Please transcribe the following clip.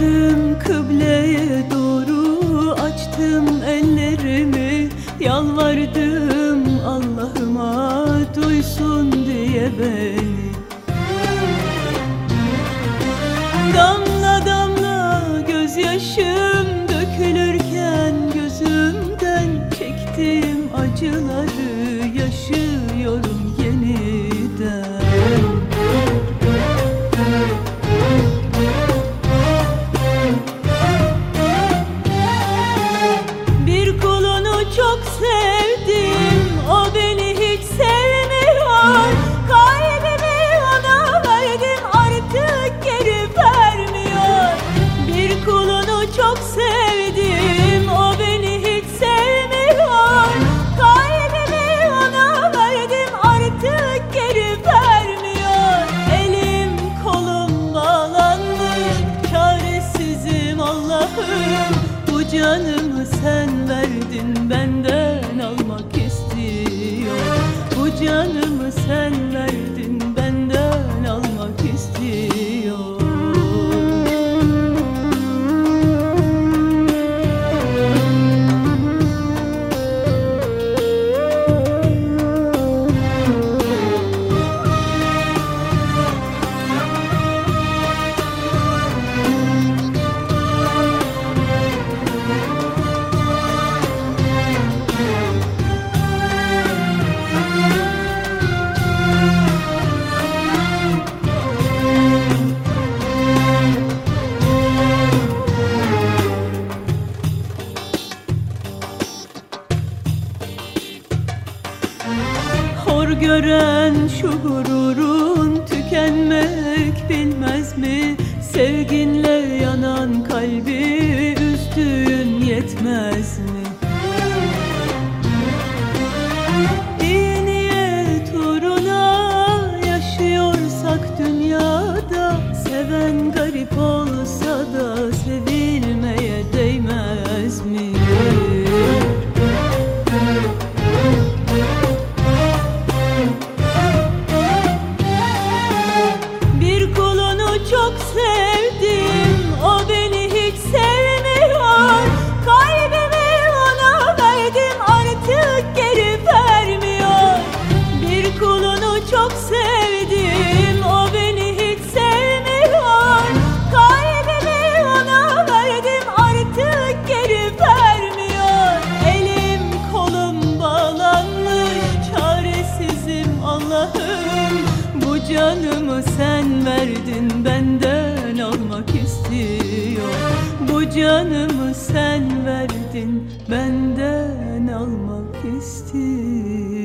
Döndüm kıbleye doğru açtım ellerimi Yalvardım çok sevdim. O beni hiç sevmiyor. Kalbimi ona verdim Artık geri vermiyor. Elim kolum bağlanmış Çaresizim Allah'ım. Bu canımı sen verdin Benden almak istiyor. Bu canımı sen verdin gören şu gururun tükenmek bilmez mi? Sevginle yanan kalbi çok sevdim. O beni hiç sevmiyor. Kalbimi ona verdim Artık geri vermiyor. Elim kolum bağlanmış Çaresizim Allah'ım. Bu canımı sen verdin Benden almak istiyor. Bu canımı sen verdin Benden almak istiyor